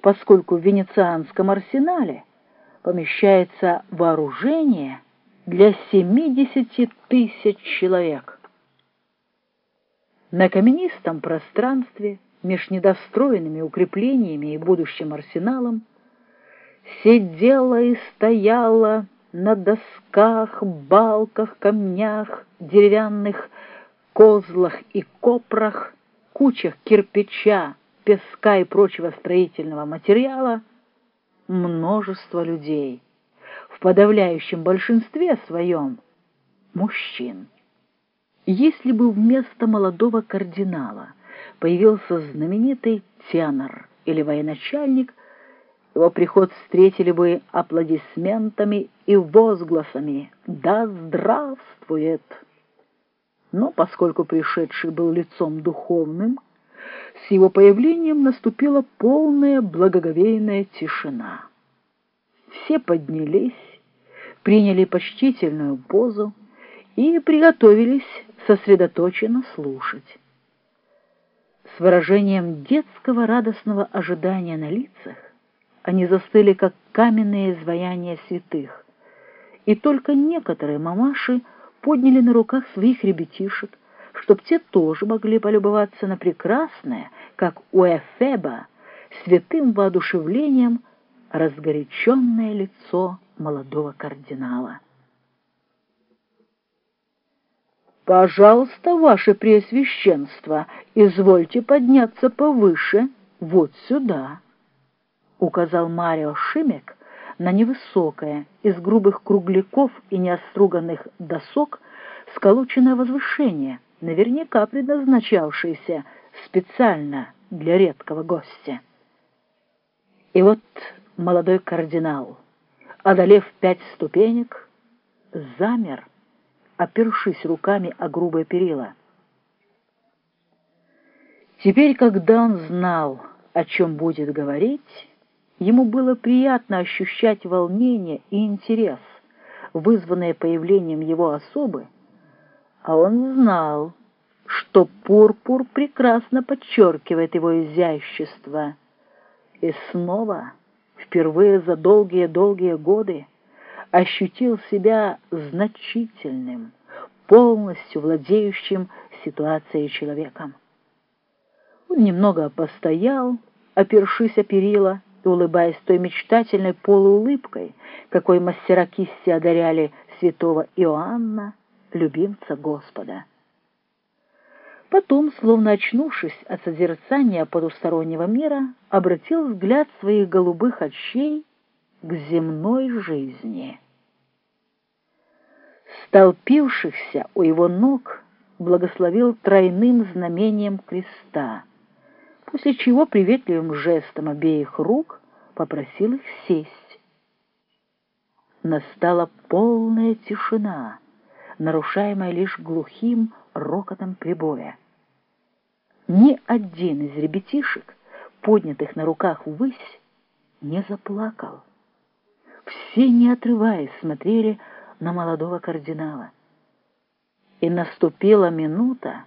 поскольку в венецианском арсенале помещается вооружение для 70 тысяч человек. На каменистом пространстве меж недостроенными укреплениями и будущим арсеналом сидела и стояла на досках, балках, камнях, деревянных козлах и копрах, кучах кирпича, песка и прочего строительного материала множество людей, в подавляющем большинстве своем мужчин. Если бы вместо молодого кардинала появился знаменитый тенор или военачальник, его приход встретили бы аплодисментами и возгласами «Да здравствует!». Но поскольку пришедший был лицом духовным, с его появлением наступила полная благоговейная тишина. Все поднялись, приняли почтительную позу и приготовились сосредоточенно слушать. С выражением детского радостного ожидания на лицах они застыли, как каменные изваяния святых, и только некоторые мамаши подняли на руках своих ребятишек, чтоб те тоже могли полюбоваться на прекрасное, как у Эфеба, святым воодушевлением разгоряченное лицо молодого кардинала. «Пожалуйста, ваше преосвященство, извольте подняться повыше, вот сюда», — указал Марио Шимек на невысокое, из грубых кругляков и неоструганных досок, сколоченное возвышение — наверняка предназначавшийся специально для редкого гостя. И вот молодой кардинал, одолев пять ступенек, замер, опершись руками о грубое перила. Теперь, когда он знал, о чем будет говорить, ему было приятно ощущать волнение и интерес, вызванные появлением его особы, а он знал, что пурпур прекрасно подчеркивает его изящество. И снова, впервые за долгие-долгие годы, ощутил себя значительным, полностью владеющим ситуацией человеком. Он немного постоял, опершись о перила и улыбаясь той мечтательной полуулыбкой, какой мастера кисти одаряли святого Иоанна, любимца Господа. Потом, словно очнувшись от созерцания потустороннего мира, обратил взгляд своих голубых очей к земной жизни. Столпившихся у его ног благословил тройным знамением креста, после чего приветливым жестом обеих рук попросил их сесть. Настала полная тишина, нарушаемая лишь глухим рокотом прибоя. Ни один из ребятишек, поднятых на руках ввысь, не заплакал. Все, не отрываясь, смотрели на молодого кардинала. И наступила минута,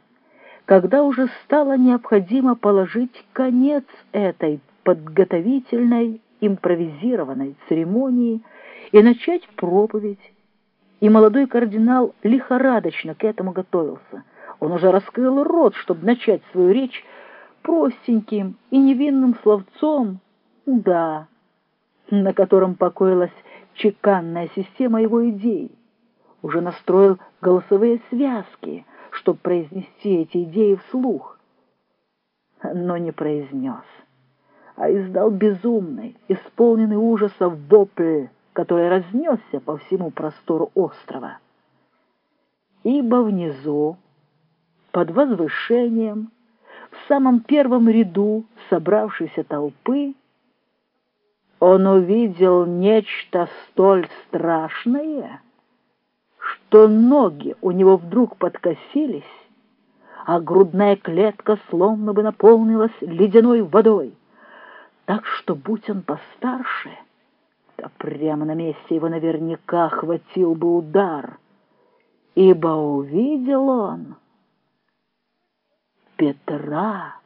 когда уже стало необходимо положить конец этой подготовительной импровизированной церемонии и начать проповедь и молодой кардинал лихорадочно к этому готовился. Он уже раскрыл рот, чтобы начать свою речь простеньким и невинным словцом «да», на котором покоилась чеканная система его идей. Уже настроил голосовые связки, чтобы произнести эти идеи вслух, но не произнес, а издал безумный, исполненный ужаса вопль который разнесся по всему простору острова. Ибо внизу, под возвышением, в самом первом ряду собравшейся толпы, он увидел нечто столь страшное, что ноги у него вдруг подкосились, а грудная клетка словно бы наполнилась ледяной водой, так что, будь он постарше, — а прямо на месте его наверняка хватил бы удар, ибо увидел он Петра,